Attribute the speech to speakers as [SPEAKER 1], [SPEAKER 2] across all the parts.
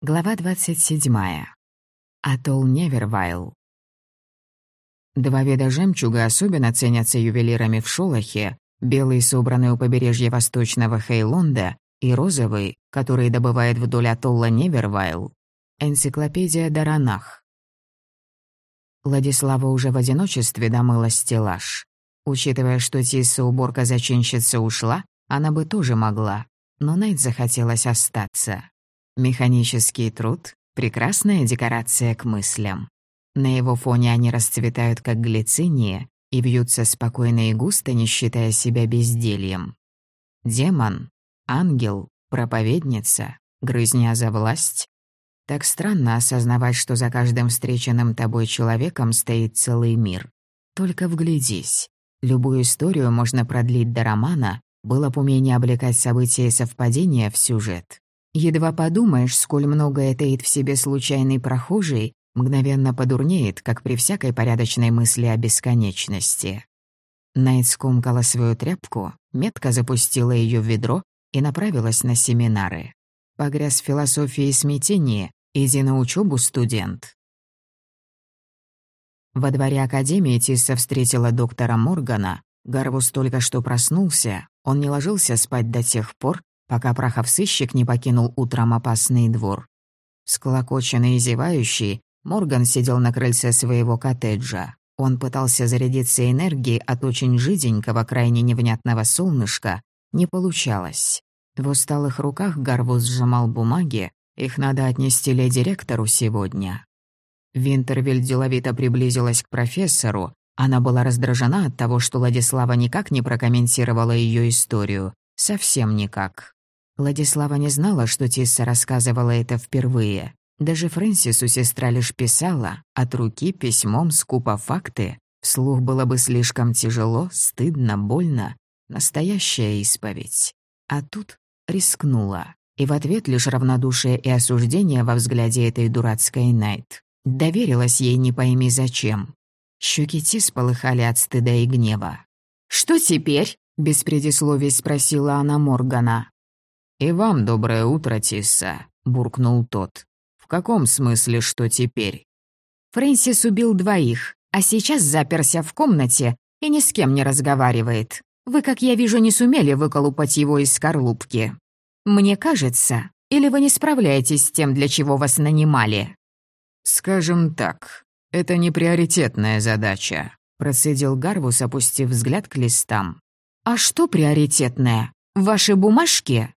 [SPEAKER 1] Глава 27. Атолл Невервайл. Два вида жемчуга особенно ценятся ювелирами в Шолохе, белый, собранный у побережья восточного Хейлонда, и розовый, который добывает вдоль атолла Невервайл. Энциклопедия Даранах. Владислава уже в одиночестве домыла стеллаж. Учитывая, что Тисса уборка-зачинщица ушла, она бы тоже могла, но Найт захотелось остаться. Механический труд — прекрасная декорация к мыслям. На его фоне они расцветают, как глициния, и вьются спокойно и густо, не считая себя бездельем. Демон, ангел, проповедница, грызня за власть. Так странно осознавать, что за каждым встреченным тобой человеком стоит целый мир. Только вглядись. Любую историю можно продлить до романа, было б умение облекать события и совпадения в сюжет. Едва подумаешь, сколь многое таит в себе случайный прохожий, мгновенно подурнеет, как при всякой порядочной мысли о бесконечности. Найт скомкала свою тряпку, метко запустила ее в ведро и направилась на семинары. Погряз в философии и смятении, иди на учебу, студент. Во дворе Академии Тисса встретила доктора Моргана. Гарвус только что проснулся, он не ложился спать до тех пор, пока прахов-сыщик не покинул утром опасный двор. Склокоченный и зевающий, Морган сидел на крыльце своего коттеджа. Он пытался зарядиться энергией от очень жиденького, крайне невнятного солнышка. Не получалось. В усталых руках Гарвус сжимал бумаги, их надо отнести ле-директору сегодня. Винтервиль деловито приблизилась к профессору. Она была раздражена от того, что Владислава никак не прокомментировала ее историю. Совсем никак. Владислава не знала, что Тисса рассказывала это впервые. Даже Фрэнсису сестра лишь писала, от руки, письмом, скупо факты. Вслух было бы слишком тяжело, стыдно, больно. Настоящая исповедь. А тут рискнула. И в ответ лишь равнодушие и осуждение во взгляде этой дурацкой Найт. Доверилась ей не пойми зачем. Щеки Тис полыхали от стыда и гнева. «Что теперь?» — без предисловий спросила она Моргана. «И вам доброе утро, Тисса», — буркнул тот. «В каком смысле, что теперь?» Фрэнсис убил двоих, а сейчас заперся в комнате и ни с кем не разговаривает. Вы, как я вижу, не сумели выколупать его из скорлупки. Мне кажется, или вы не справляетесь с тем, для чего вас нанимали?» «Скажем так, это не приоритетная задача», — процедил Гарвус, опустив взгляд к листам. «А что приоритетное? Ваши бумажки?»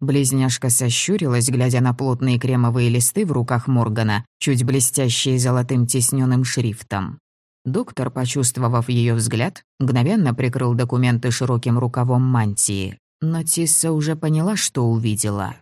[SPEAKER 1] Близняшка сощурилась, глядя на плотные кремовые листы в руках Моргана, чуть блестящие золотым тисненным шрифтом. Доктор, почувствовав ее взгляд, мгновенно прикрыл документы широким рукавом мантии. Но Тисса уже поняла, что увидела.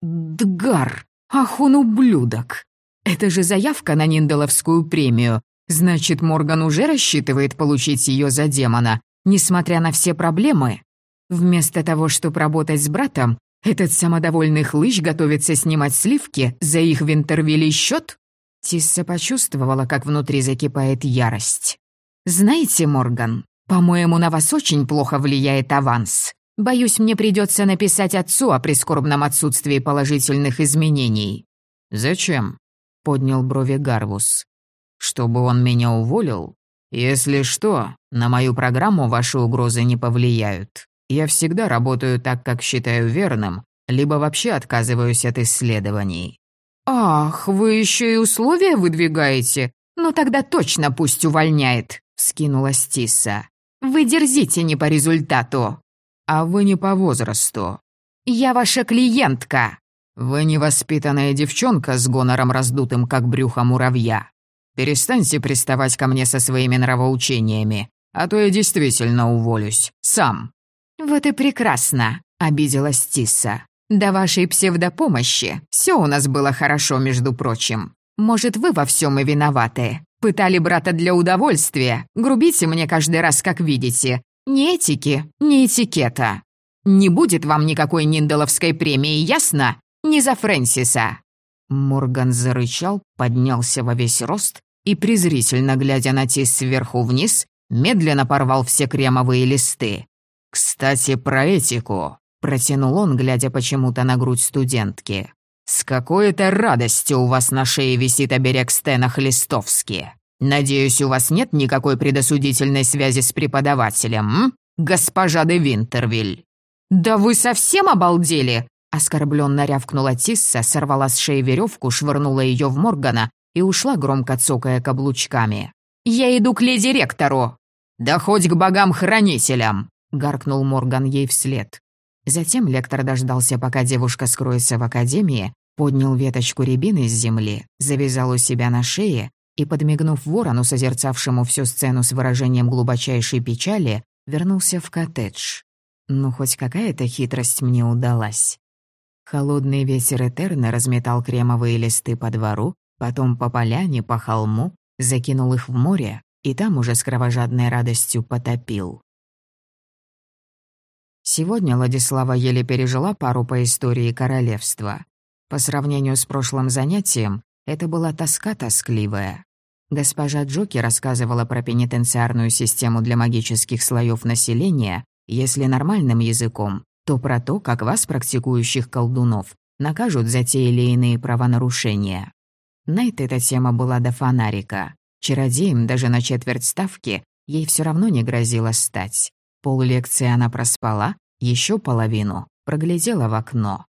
[SPEAKER 1] «Дгар! Ах он ублюдок! Это же заявка на Ниндаловскую премию. Значит, Морган уже рассчитывает получить ее за демона, несмотря на все проблемы. Вместо того, чтобы работать с братом, этот самодовольный хлыщ готовится снимать сливки за их винтервилли счет? Тисса почувствовала, как внутри закипает ярость. «Знаете, Морган, по-моему, на вас очень плохо влияет аванс. Боюсь, мне придется написать отцу о прискорбном отсутствии положительных изменений». «Зачем?» — поднял брови Гарвус. «Чтобы он меня уволил? Если что, на мою программу ваши угрозы не повлияют. Я всегда работаю так, как считаю верным, либо вообще отказываюсь от исследований». «Ах, вы еще и условия выдвигаете? Ну тогда точно пусть увольняет», — скинулась Тисса. «Вы дерзите не по результату». «А вы не по возрасту». «Я ваша клиентка». «Вы невоспитанная девчонка с гонором раздутым, как брюхо муравья. Перестаньте приставать ко мне со своими нравоучениями, а то я действительно уволюсь. Сам». «Вот и прекрасно», — обиделась Тисса. «До вашей псевдопомощи все у нас было хорошо, между прочим. Может, вы во всем и виноваты. Пытали брата для удовольствия, грубите мне каждый раз, как видите. Ни этики, ни этикета. Не будет вам никакой Ниндаловской премии, ясно? Не за Фрэнсиса». Морган зарычал, поднялся во весь рост и, презрительно глядя на Тис сверху вниз, медленно порвал все кремовые листы. «Кстати, про этику», — протянул он, глядя почему-то на грудь студентки. «С какой-то радостью у вас на шее висит оберег Стена Хлистовский. Надеюсь, у вас нет никакой предосудительной связи с преподавателем, м? госпожа де Винтервиль?» «Да вы совсем обалдели?» Оскорбленно рявкнула Тисса, сорвала с шеи веревку, швырнула ее в Моргана и ушла, громко цокая каблучками. «Я иду к леди-ректору!» «Да хоть к богам-хранителям!» — гаркнул Морган ей вслед. Затем лектор дождался, пока девушка скроется в академии, поднял веточку рябины с земли, завязал у себя на шее и, подмигнув ворону, созерцавшему всю сцену с выражением глубочайшей печали, вернулся в коттедж. Ну, хоть какая-то хитрость мне удалась. Холодный ветер Этерна разметал кремовые листы по двору, потом по поляне, по холму, закинул их в море и там уже с кровожадной радостью потопил. Сегодня Владислава еле пережила пару по истории королевства. По сравнению с прошлым занятием, это была тоска тоскливая. Госпожа Джоки рассказывала про пенитенциарную систему для магических слоев населения, если нормальным языком, то про то, как вас, практикующих колдунов, накажут за те или иные правонарушения. Найт эта тема была до фонарика. Чародеем даже на четверть ставки ей все равно не грозило стать. Пол лекции она проспала, еще половину проглядела в окно.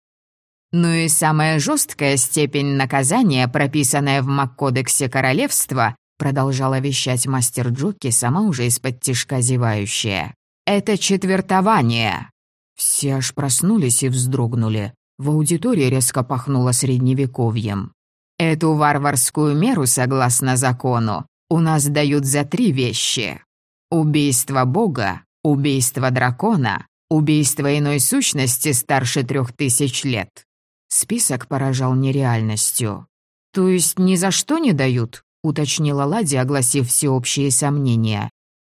[SPEAKER 1] Ну и самая жесткая степень наказания, прописанная в Маккодексе королевства, продолжала вещать мастер Джоки, сама уже из-под тишка зевающая. «Это четвертование!» Все аж проснулись и вздрогнули. В аудитории резко пахнуло средневековьем. «Эту варварскую меру, согласно закону, у нас дают за три вещи. Убийство бога, убийство дракона, убийство иной сущности старше трех тысяч лет. Список поражал нереальностью. «То есть ни за что не дают?» — уточнила Лади, огласив всеобщие сомнения.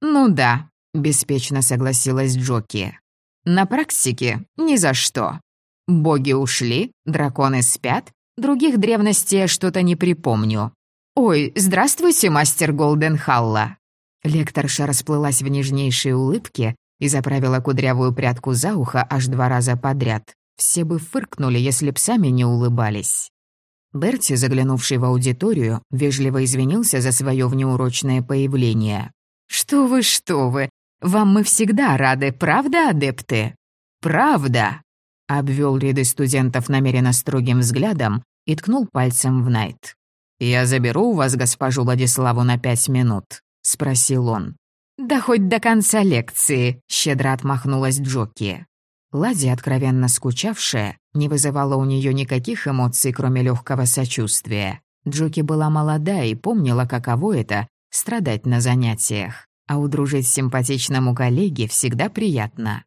[SPEAKER 1] «Ну да», — беспечно согласилась Джоки. «На практике ни за что. Боги ушли, драконы спят, других древностей я что-то не припомню. Ой, здравствуйте, мастер Голденхалла!» Лекторша расплылась в нежнейшей улыбке и заправила кудрявую прядку за ухо аж два раза подряд. Все бы фыркнули, если б сами не улыбались. Берти, заглянувший в аудиторию, вежливо извинился за свое внеурочное появление. «Что вы, что вы! Вам мы всегда рады, правда, адепты?» «Правда!» — обвел ряды студентов намеренно строгим взглядом и ткнул пальцем в Найт. «Я заберу у вас госпожу Владиславу на пять минут», — спросил он. «Да хоть до конца лекции», — щедро отмахнулась Джоки. Лади, откровенно скучавшая, не вызывала у нее никаких эмоций, кроме легкого сочувствия. Джоки была молода и помнила, каково это — страдать на занятиях. А удружить симпатичному коллеге всегда приятно.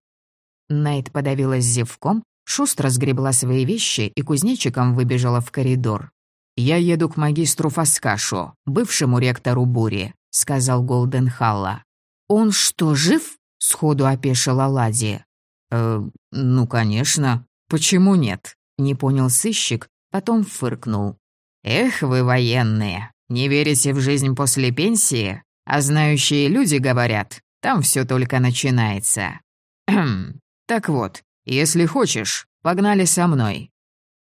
[SPEAKER 1] Найт подавилась зевком, шустро сгребла свои вещи и кузнечиком выбежала в коридор. «Я еду к магистру Фаскашу, бывшему ректору Бури», — сказал Голденхалла. «Он что, жив?» — сходу опешила Лади. «Э, ну, конечно. Почему нет?» — не понял сыщик, потом фыркнул. «Эх вы, военные, не верите в жизнь после пенсии? А знающие люди говорят, там все только начинается. Так вот, если хочешь, погнали со мной».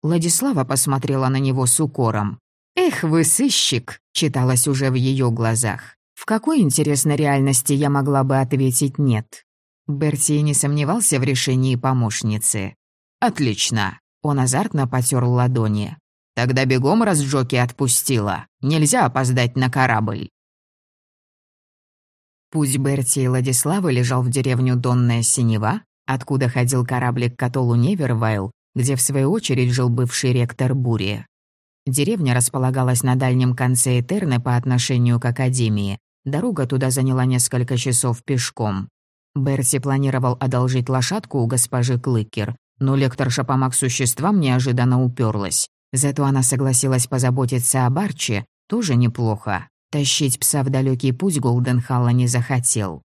[SPEAKER 1] Владислава посмотрела на него с укором. «Эх вы, сыщик!» — читалось уже в ее глазах. «В какой интересной реальности я могла бы ответить «нет»?» Берти не сомневался в решении помощницы. «Отлично!» Он азартно потер ладони. «Тогда бегом раз Джоки отпустила. Нельзя опоздать на корабль». Путь Берти и Владиславы лежал в деревню Донная Синева, откуда ходил кораблик к атоллу Невервайл, где в свою очередь жил бывший ректор Бури. Деревня располагалась на дальнем конце Этерны по отношению к Академии. Дорога туда заняла несколько часов пешком. Берти планировал одолжить лошадку у госпожи Клыкер, но лекторша по маг-существам неожиданно уперлась. Зато она согласилась позаботиться о Барче, тоже неплохо. Тащить пса в далекий путь Голденхалла не захотел.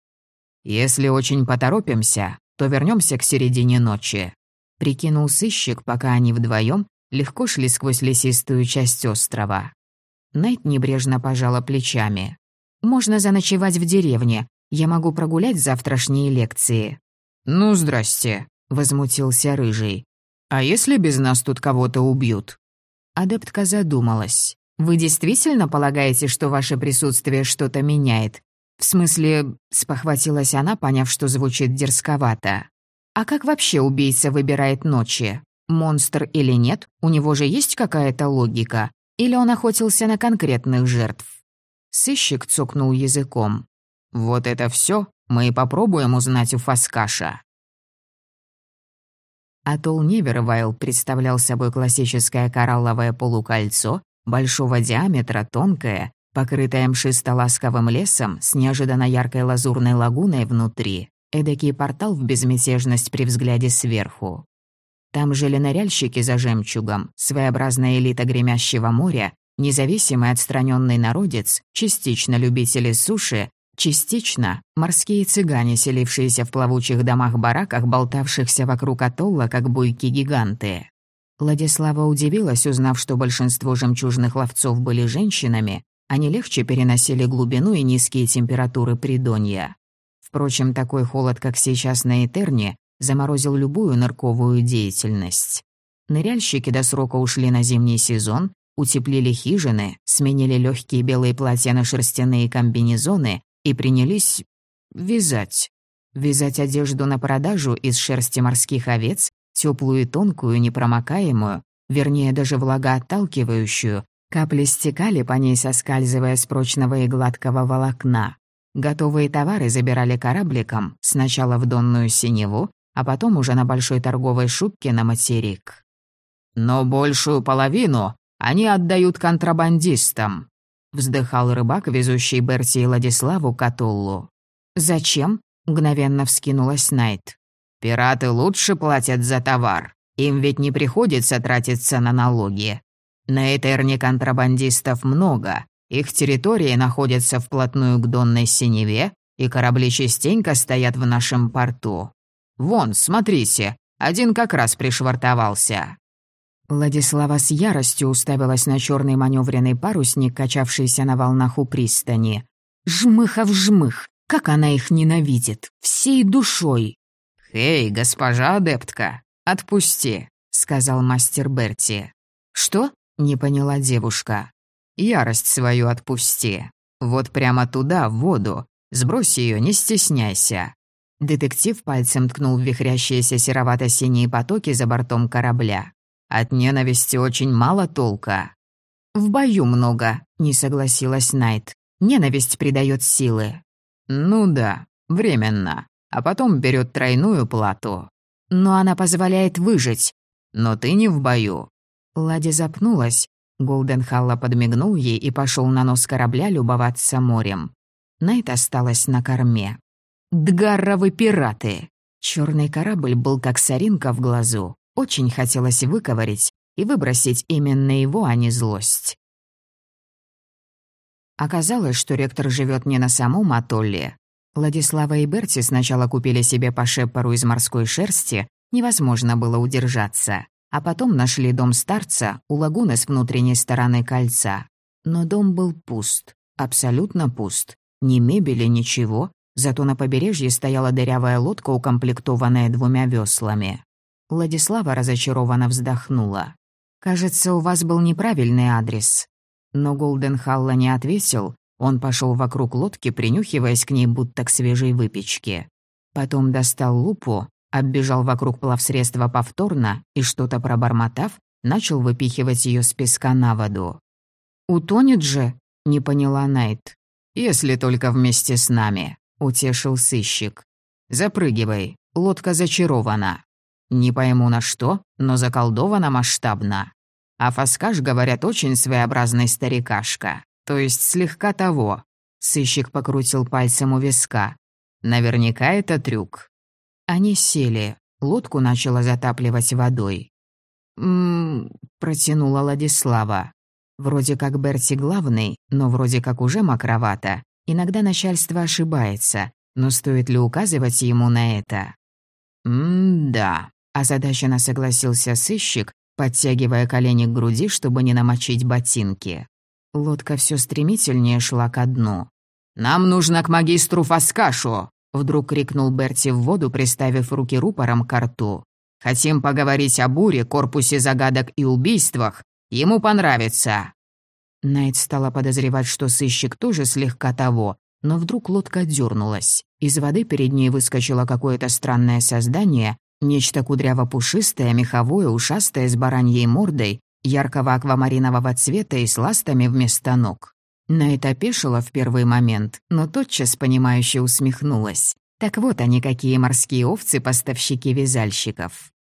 [SPEAKER 1] «Если очень поторопимся, то вернемся к середине ночи», — прикинул сыщик, пока они вдвоем легко шли сквозь лесистую часть острова. Найт небрежно пожала плечами. «Можно заночевать в деревне, я могу прогулять завтрашние лекции». «Ну, здрасте», — возмутился Рыжий. «А если без нас тут кого-то убьют? Адептка задумалась. «Вы действительно полагаете, что ваше присутствие что-то меняет? В смысле, спохватилась она, поняв, что звучит дерзковато. А как вообще убийца выбирает ночи? Монстр или нет? У него же есть какая-то логика? Или он охотился на конкретных жертв? Сыщик цокнул языком. «Вот это все мы и попробуем узнать у Фаскаша». Атолл Невервайл представлял собой классическое коралловое полукольцо, большого диаметра, тонкое, покрытое мшисто-ласковым лесом с неожиданно яркой лазурной лагуной внутри, эдакий портал в безмятежность при взгляде сверху. Там жили ныряльщики за жемчугом, своеобразная элита гремящего моря, независимый отстраненный народец, частично любители суши, частично морские цыгане, селившиеся в плавучих домах-бараках, болтавшихся вокруг атолла, как буйки-гиганты. Владислава удивилась, узнав, что большинство жемчужных ловцов были женщинами, они легче переносили глубину и низкие температуры придонья. Впрочем, такой холод, как сейчас на Этерне, заморозил любую нырковую деятельность. Ныряльщики до срока ушли на зимний сезон, утеплили хижины, сменили легкие белые платья на шерстяные комбинезоны и принялись вязать. Вязать одежду на продажу из шерсти морских овец, теплую и тонкую, непромокаемую, вернее, даже влагоотталкивающую, капли стекали по ней, соскальзывая с прочного и гладкого волокна. Готовые товары забирали корабликом, сначала в Донную Синеву, а потом уже на большой торговой шубке на материк. «Но большую половину они отдают контрабандистам», — вздыхал рыбак, везущий Берти и Владиславу Катуллу. «Зачем?» — мгновенно вскинулась Найт. «Пираты лучше платят за товар. Им ведь не приходится тратиться на налоги. На Этерне контрабандистов много. Их территории находятся вплотную к Донной Синеве, и корабли частенько стоят в нашем порту. Вон, смотрите, один как раз пришвартовался». Владислава с яростью уставилась на черный маневренный парусник, качавшийся на волнах у пристани. «Жмыхов жмых! Как она их ненавидит! Всей душой!» «Эй, госпожа адептка, отпусти!» — сказал мастер Берти. «Что?» — не поняла девушка. «Ярость свою отпусти. Вот прямо туда, в воду. Сбрось ее, не стесняйся. Детектив пальцем ткнул в вихрящиеся серовато-синие потоки за бортом корабля. От ненависти очень мало толка. «В бою много», — не согласилась Найт. «Ненависть придает силы». «Ну да, временно. А потом берет тройную плату». «Но она позволяет выжить». «Но ты не в бою». Лади запнулась. Голденхалла подмигнул ей и пошел на нос корабля любоваться морем. Найт осталась на корме. Дгарровы пираты. Черный корабль был как соринка в глазу. Очень хотелось выковырить и выбросить именно его, а не злость. Оказалось, что ректор живет не на самом атолле. Владислава и Берти сначала купили себе по шепару из морской шерсти, невозможно было удержаться, а потом нашли дом старца у лагуны с внутренней стороны кольца. Но дом был пуст, абсолютно пуст. Ни мебели, ничего, Зато на побережье стояла дырявая лодка, укомплектованная двумя веслами. Владислава разочарованно вздохнула. «Кажется, у вас был неправильный адрес». Но Голден Халла не ответил, он пошел вокруг лодки, принюхиваясь к ней, будто к свежей выпечке. Потом достал лупу, оббежал вокруг плавсредства повторно и, что-то пробормотав, начал выпихивать ее с песка на воду. «Утонет же?» — не поняла Найт. «Если только вместе с нами», утешил сыщик. «Запрыгивай, лодка зачарована. Не пойму на что, но заколдована масштабно. А Фаскаш, говорят, очень своеобразный старикашка, то есть слегка того». Сыщик покрутил пальцем у виска. «Наверняка это трюк». Они сели, лодку начала затапливать водой. «М-м-м», протянула Ладислава. Вроде как Берти главный, но вроде как уже мокровато. Иногда начальство ошибается, но стоит ли указывать ему на это? «М-да», — озадаченно согласился сыщик, подтягивая колени к груди, чтобы не намочить ботинки. Лодка все стремительнее шла ко дну. «Нам нужно к магистру Фаскашу!» — вдруг крикнул Берти в воду, приставив руки рупором к рту. «Хотим поговорить о буре, корпусе загадок и убийствах
[SPEAKER 2] Ему понравится».
[SPEAKER 1] Найт стала подозревать, что сыщик тоже слегка того, но вдруг лодка дернулась. Из воды перед ней выскочило какое-то странное создание, нечто кудряво-пушистое, меховое, ушастое с бараньей мордой, яркого аквамаринового цвета и с ластами вместо ног. Найт опешила в первый момент, но тотчас понимающе усмехнулась. Так вот они какие морские овцы-поставщики вязальщиков.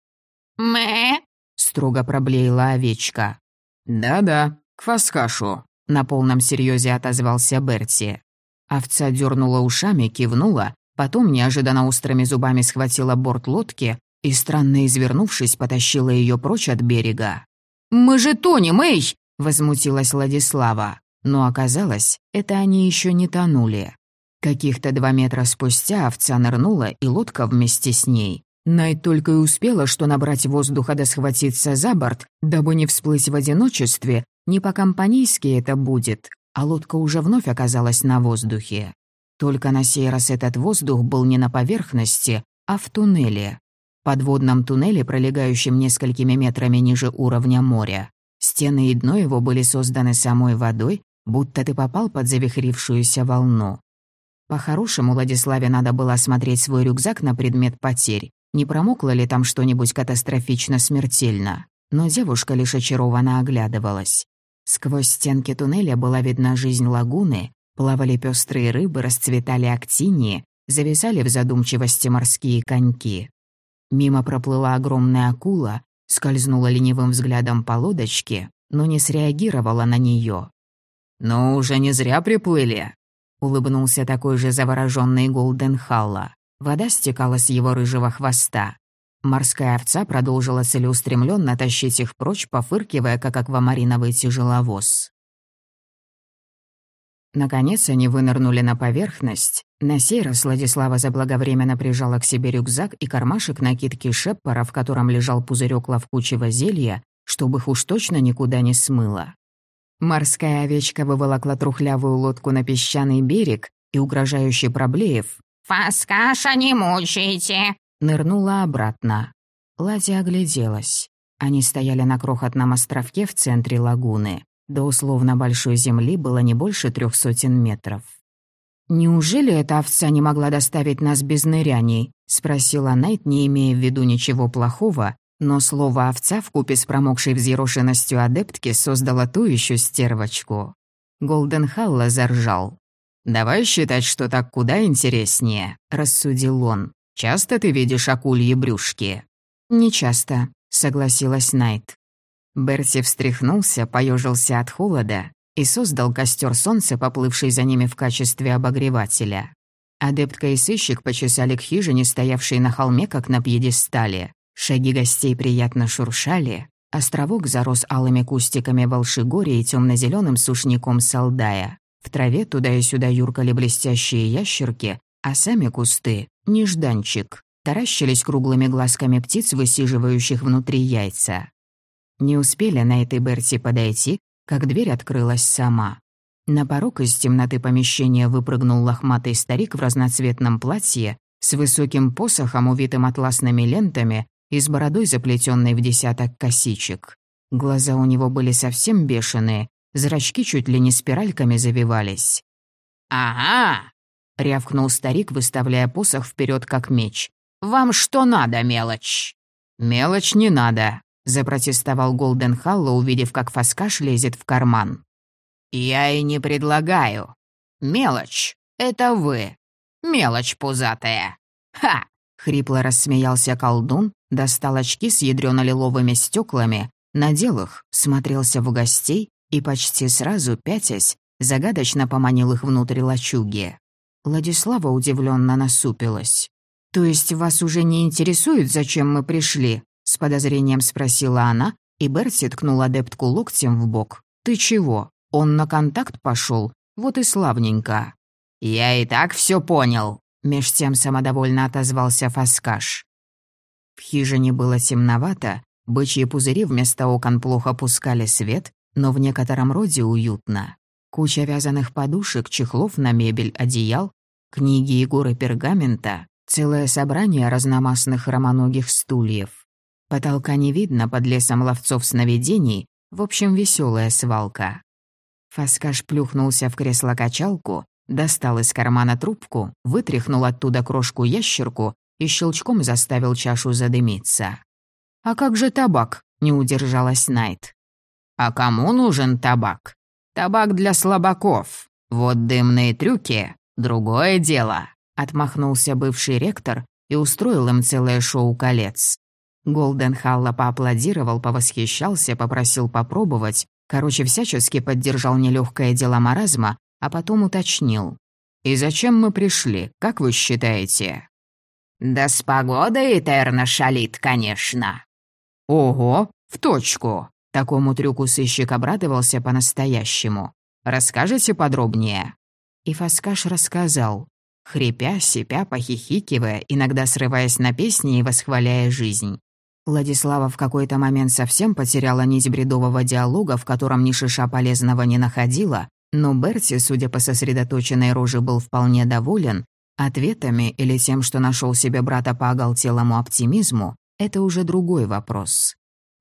[SPEAKER 3] «Мэ?»
[SPEAKER 1] — строго проблеяла овечка.
[SPEAKER 2] «Да-да, к фаскашу», — на полном серьезе отозвался Берти.
[SPEAKER 1] Овца дернула ушами, кивнула, потом неожиданно острыми зубами схватила борт лодки и, странно извернувшись, потащила ее прочь от берега.
[SPEAKER 2] «Мы же тонем, эй!»
[SPEAKER 1] — возмутилась Владислава. Но оказалось, это они еще не тонули. Каких-то два метра спустя овца нырнула, и лодка вместе с ней. Найт только и успела, что набрать воздуха да схватиться за борт, дабы не всплыть в одиночестве, не по-компанейски это будет, а лодка уже вновь оказалась на воздухе. Только на сей раз этот воздух был не на поверхности, а в туннеле. Подводном туннеле, пролегающем несколькими метрами ниже уровня моря. Стены и дно его были созданы самой водой, будто ты попал под завихрившуюся волну. По-хорошему, Владиславе надо было осмотреть свой рюкзак на предмет потерь, не промокло ли там что-нибудь катастрофично смертельно. Но девушка лишь очарованно оглядывалась. Сквозь стенки туннеля была видна жизнь лагуны, плавали пестрые рыбы, расцветали актинии, зависали в задумчивости морские коньки. Мимо проплыла огромная акула, скользнула ленивым взглядом по лодочке, но не среагировала на нее.
[SPEAKER 2] «Ну, уже не зря приплыли», —
[SPEAKER 1] улыбнулся такой же завороженный Голден Халла. Вода стекала с его рыжего хвоста. Морская овца продолжила целеустремленно тащить их прочь, пофыркивая, как аквамариновый тяжеловоз. Наконец они вынырнули на поверхность. На сей раз Владислава заблаговременно прижала к себе рюкзак и кармашек накидки Шеппера, в котором лежал пузырек ловкучего зелья, чтобы их уж точно никуда не смыло. Морская овечка выволокла трухлявую лодку на песчаный берег и, угрожающе проблеев,
[SPEAKER 3] «Фаскаша, не мучайте!»
[SPEAKER 1] нырнула обратно. Ладья огляделась. Они стояли на крохотном островке в центре лагуны. До условно большой земли было не больше трех сотен метров. «Неужели эта овца не могла доставить нас без ныряний?» — спросила Найт, не имея в виду ничего плохого, но слово «овца» вкупе с промокшей взъерошенностью адептки создало ту еще стервочку. Голден Халла заржал.
[SPEAKER 2] «Давай считать, что так куда интереснее», — рассудил он. Часто ты видишь акульи брюшки?»
[SPEAKER 1] «Не часто», — согласилась Найт. Берти встряхнулся, поежился от холода и создал костер солнца, поплывший за ними в качестве обогревателя. Адептка и сыщик почесали к хижине, стоявшей на холме, как на пьедестале. Шаги гостей приятно шуршали. Островок зарос алыми кустиками волшигори и темно-зеленым сушняком солдая. В траве туда и сюда юркали блестящие ящерки, а сами кусты — нежданчик, таращились круглыми глазками птиц, высиживающих внутри яйца. Не успели на этой Берти подойти, как дверь открылась сама. На порог из темноты помещения выпрыгнул лохматый старик в разноцветном платье с высоким посохом, увитым атласными лентами и с бородой, заплетенной в десяток косичек. Глаза у него были совсем бешеные, зрачки чуть ли не спиральками завивались.
[SPEAKER 2] «Ага!»
[SPEAKER 1] рявкнул старик, выставляя посох вперед как меч.
[SPEAKER 2] «Вам что надо, мелочь?»
[SPEAKER 1] «Мелочь не надо», — запротестовал Голден Халло, увидев, как Фаскаш лезет в карман.
[SPEAKER 2] «Я и не предлагаю. Мелочь — это вы. Мелочь пузатая. Ха!»
[SPEAKER 1] — хрипло рассмеялся колдун, достал очки с ядрёно-лиловыми стеклами, надел их, смотрелся в гостей и почти сразу, пятясь, загадочно поманил их внутрь лачуги. Владислава удивленно насупилась. «То есть вас уже не интересует, зачем мы пришли?» С подозрением спросила она, и Берти ткнул адептку локтем в бок. «Ты чего? Он на контакт пошел? Вот и славненько».
[SPEAKER 2] «Я и так все понял», —
[SPEAKER 1] меж тем самодовольно отозвался Фаскаш. В хижине было темновато, бычьи пузыри вместо окон плохо пускали свет, но в некотором роде уютно. Куча вязаных подушек, чехлов на мебель, одеял, книги и горы пергамента, целое собрание разномастных ромоногих стульев. Потолка не видно под лесом ловцов сновидений, В общем, веселая свалка. Фаскаш плюхнулся в кресло-качалку, достал из кармана трубку, вытряхнул оттуда крошку-ящерку и щелчком заставил чашу задымиться. «А как же табак?» — не удержалась Найт. «А кому нужен табак? Табак для слабаков. Вот дымные трюки — другое дело», — отмахнулся бывший ректор и устроил им целое шоу колец. Голден Халла поаплодировал, повосхищался, попросил попробовать, короче, всячески поддержал нелегкое дело маразма, а потом уточнил. «И зачем мы пришли, как вы считаете?»
[SPEAKER 2] «Да с погодой Этерна шалит, конечно».
[SPEAKER 1] «Ого, в точку!» Такому трюку сыщик обрадовался по-настоящему. «Расскажете подробнее?» И Фаскаш рассказал, хрипя, сипя, похихикивая, иногда срываясь на песни и восхваляя жизнь. Владислава в какой-то момент совсем потеряла нить бредового диалога, в котором ни шиша полезного не находила, но Берти, судя по сосредоточенной роже, был вполне доволен. Ответами или тем, что нашел себе брата по оголтелому оптимизму, это уже другой вопрос.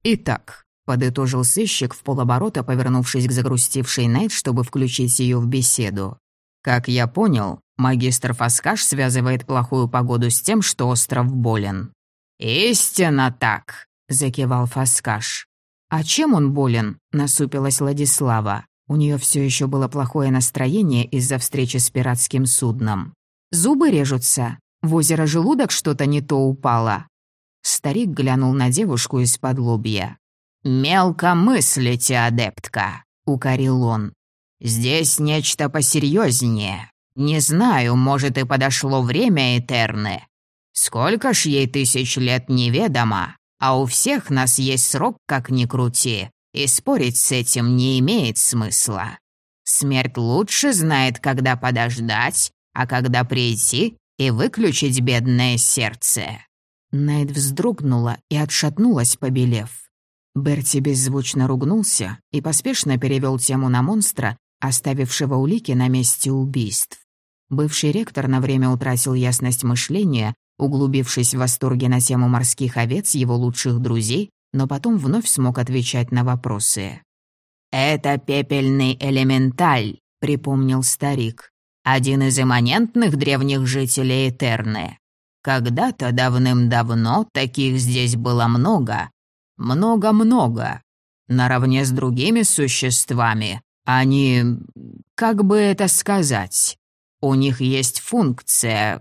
[SPEAKER 1] «Итак», — подытожил сыщик в полоборота, повернувшись к загрустившей Найт, чтобы включить ее в беседу. «Как я понял, магистр Фаскаш связывает плохую погоду с тем, что остров болен».
[SPEAKER 2] «Истинно так», — закивал Фаскаш.
[SPEAKER 1] «А чем он болен?» — насупилась Владислава. У нее все еще было плохое настроение из-за встречи с пиратским судном. «Зубы режутся. В озеро желудок что-то не то упало». Старик глянул на девушку из-под лобья.
[SPEAKER 2] «Мелко мыслите, адептка», — укорил он. «Здесь нечто посерьезнее. Не знаю, может, и подошло время Этерны, Сколько ж ей тысяч лет неведомо, а у всех нас есть срок, как ни крути, и спорить с этим не имеет смысла. Смерть лучше знает, когда подождать, а когда прийти и выключить бедное сердце».
[SPEAKER 1] Найт вздрогнула и отшатнулась, побелев. Берти беззвучно ругнулся и поспешно перевел тему на монстра, оставившего улики на месте убийств. Бывший ректор на время утратил ясность мышления углубившись в восторге на тему морских овец его лучших друзей, но потом вновь смог отвечать на вопросы.
[SPEAKER 2] «Это пепельный элементаль», — припомнил старик. «Один из имманентных древних жителей Этерны. Когда-то давным-давно таких здесь было много. Много-много. Наравне с другими существами. Они... как бы это сказать? У них есть функция,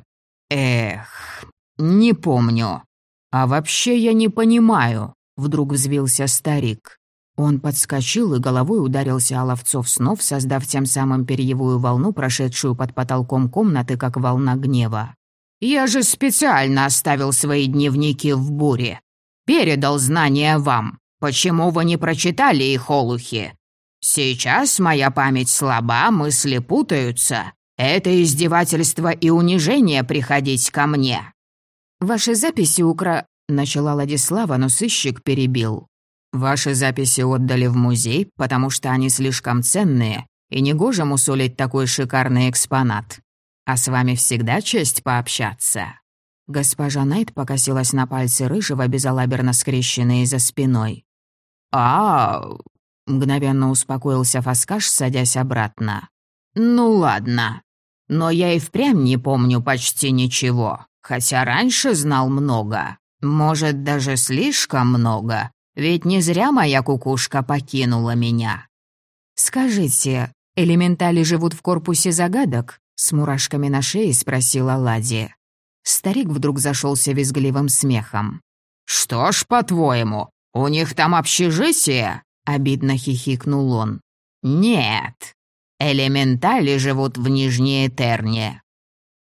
[SPEAKER 2] Эх, не помню. А вообще я не понимаю, вдруг взвился старик. Он подскочил и головой ударился о ловцов снов, создав тем самым перьевую волну, прошедшую под потолком комнаты, как волна гнева. «Я же специально оставил свои дневники в буре. Передал знания вам. Почему вы не прочитали их, олухи? Сейчас моя память слаба, мысли путаются. Это издевательство и унижение приходить ко мне».
[SPEAKER 1] «Ваши записи укра...» — начала Владислава, но сыщик перебил. «Ваши записи отдали в музей, потому что они слишком ценные, и негоже мусолить такой шикарный экспонат. А с вами всегда честь пообщаться». Госпожа Найт покосилась на пальцы рыжего, безалаберно скрещенные за спиной.
[SPEAKER 2] а
[SPEAKER 1] мгновенно успокоился Фаскаш, садясь обратно.
[SPEAKER 2] «Ну ладно, но я и впрямь не помню почти ничего, хотя раньше знал много. Может, даже слишком много, ведь не зря моя кукушка покинула меня.
[SPEAKER 1] «Скажите, элементали живут в корпусе загадок?» — с мурашками на шее спросила Лади. Старик вдруг зашелся визгливым смехом.
[SPEAKER 2] «Что ж, по-твоему, у них там общежитие?» — обидно хихикнул он. «Нет, Элементали живут в Нижней Этерне».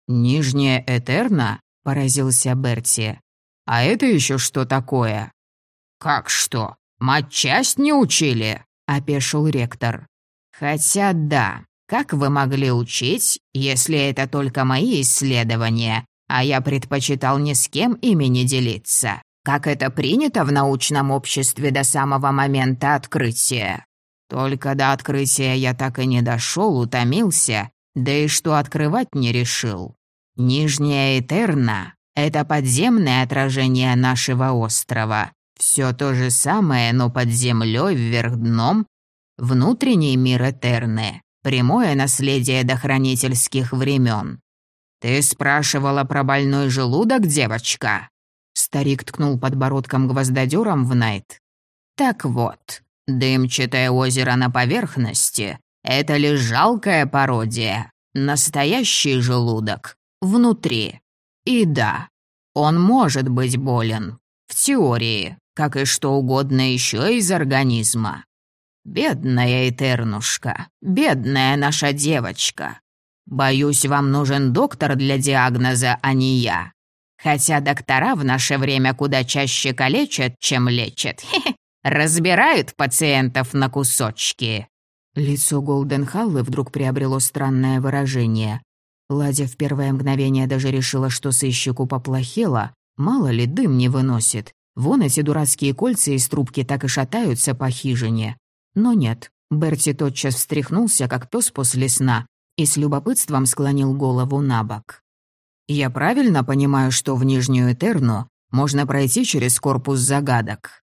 [SPEAKER 1] «Нижняя Этерна?» — поразился Берти. «А это еще что такое?»
[SPEAKER 2] «Как что? Матчасть не учили?» — опешил ректор. «Хотя да, как вы могли учить, если это только мои исследования, а я предпочитал ни с кем ими не делиться, как это принято в научном обществе до самого момента открытия?» Только до открытия я так и не дошел, утомился, да и что открывать не решил. Нижняя Этерна — это подземное отражение нашего острова, Все то же самое, но под землей, вверх дном. Внутренний мир Этерны, прямое наследие до хранительских времен. Ты спрашивала про больной желудок, девочка? Старик ткнул подбородком гвоздодером в Найт. Так вот, дымчатое озеро на поверхности — это лишь жалкая пародия. Настоящий желудок внутри. И да, он может быть болен. В теории, как и что угодно еще из организма. Бедная Этернушка, бедная наша девочка. Боюсь, вам нужен доктор для диагноза, а не я. Хотя доктора в наше время куда чаще калечат, чем лечат. Разбирают пациентов на кусочки. Лицо Голденхаллы вдруг приобрело странное выражение. Ладя в первое мгновение даже решила, что сыщику поплохело. Мало ли, дым не выносит. Вон эти дурацкие кольца из трубки так и шатаются по хижине. Но нет, Берти тотчас встряхнулся, как пес после сна, и с любопытством склонил голову на бок. «Я правильно понимаю, что в Нижнюю Этерну можно пройти через корпус загадок?»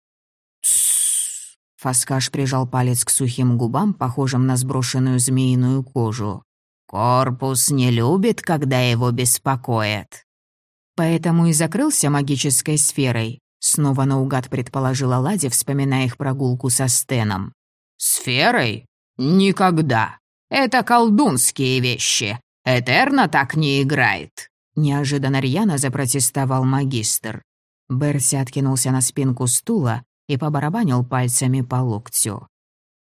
[SPEAKER 2] Фаскаш прижал палец к сухим губам, похожим на сброшенную змеиную кожу. «Корпус не любит, когда его беспокоят». «Поэтому и закрылся магической сферой», — снова наугад предположила Лади, вспоминая их прогулку со Стеном. «Сферой? Никогда. Это колдунские вещи. Этерна так не играет». Неожиданно рьяно запротестовал магистр. Берси откинулся на спинку стула и побарабанил пальцами по локтю.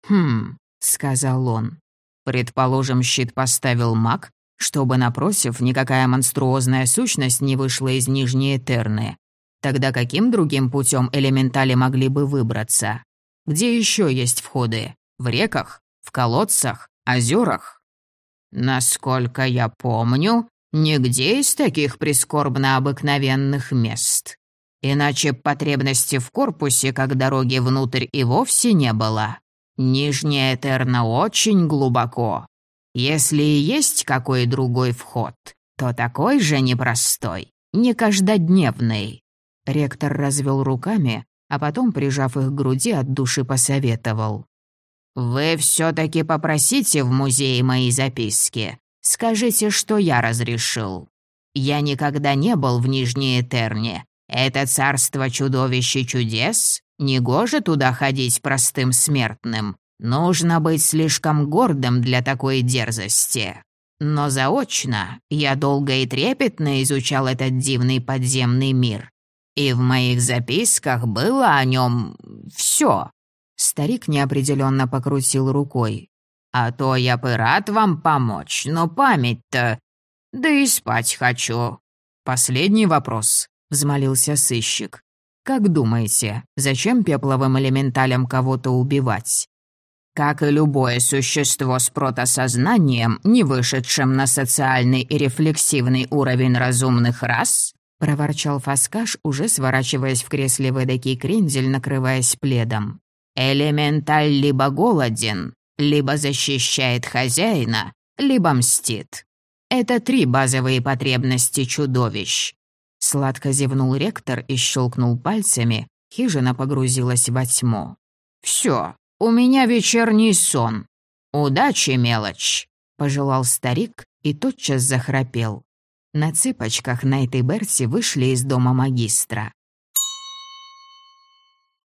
[SPEAKER 2] «Хм», — сказал он. «Предположим, щит поставил маг, чтобы, напротив, никакая монструозная сущность не вышла из Нижней Этерны. Тогда каким другим путем элементали могли бы выбраться? Где еще есть входы? В реках? В колодцах? Озерах? Насколько я помню, нигде из таких прискорбно обыкновенных мест. Иначе потребности в корпусе, как дороги внутрь, и вовсе не было. Нижняя Этерна очень глубоко. Если и есть какой другой вход, то такой же непростой, не каждодневный. Ректор развел руками, а потом, прижав их к груди, от души посоветовал. «Вы все-таки попросите в музее мои записки. Скажите, что я разрешил. Я никогда не был в Нижней Этерне. Это царство чудовищ и чудес. Негоже туда ходить простым смертным. Нужно быть слишком гордым для такой дерзости. Но заочно я долго и трепетно изучал этот дивный подземный мир. И в моих записках было о нем все. Старик неопределенно покрутил рукой. «А то я бы рад вам помочь, но память-то... Да и спать хочу». «Последний вопрос», — взмолился сыщик. «Как думаете, зачем пепловым элементалям кого-то убивать?» Как и любое существо с протосознанием, не вышедшим на социальный и рефлексивный уровень разумных рас, проворчал Фаскаш, уже сворачиваясь в кресле в эдакий крендель, накрываясь пледом. Элементаль либо голоден, либо защищает хозяина, либо мстит. Это три базовые потребности чудовищ. Сладко зевнул ректор и щелкнул пальцами, хижина погрузилась во тьму. «Все, у меня вечерний сон. Удачи, мелочь!» — пожелал старик и тотчас захрапел. На цыпочках Найт и Берти вышли из дома магистра.